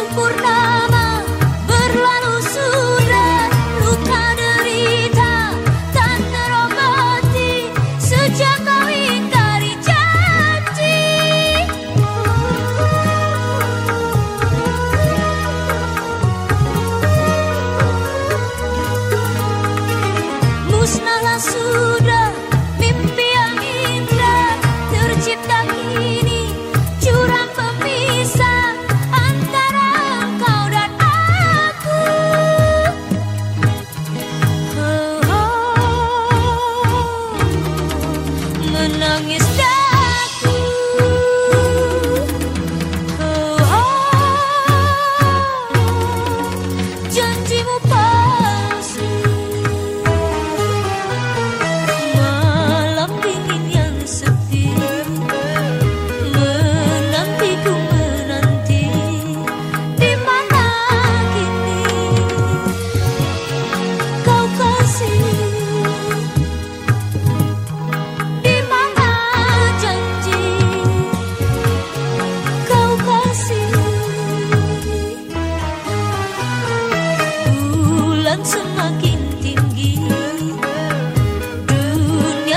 tujuh menangis dan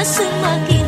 semakin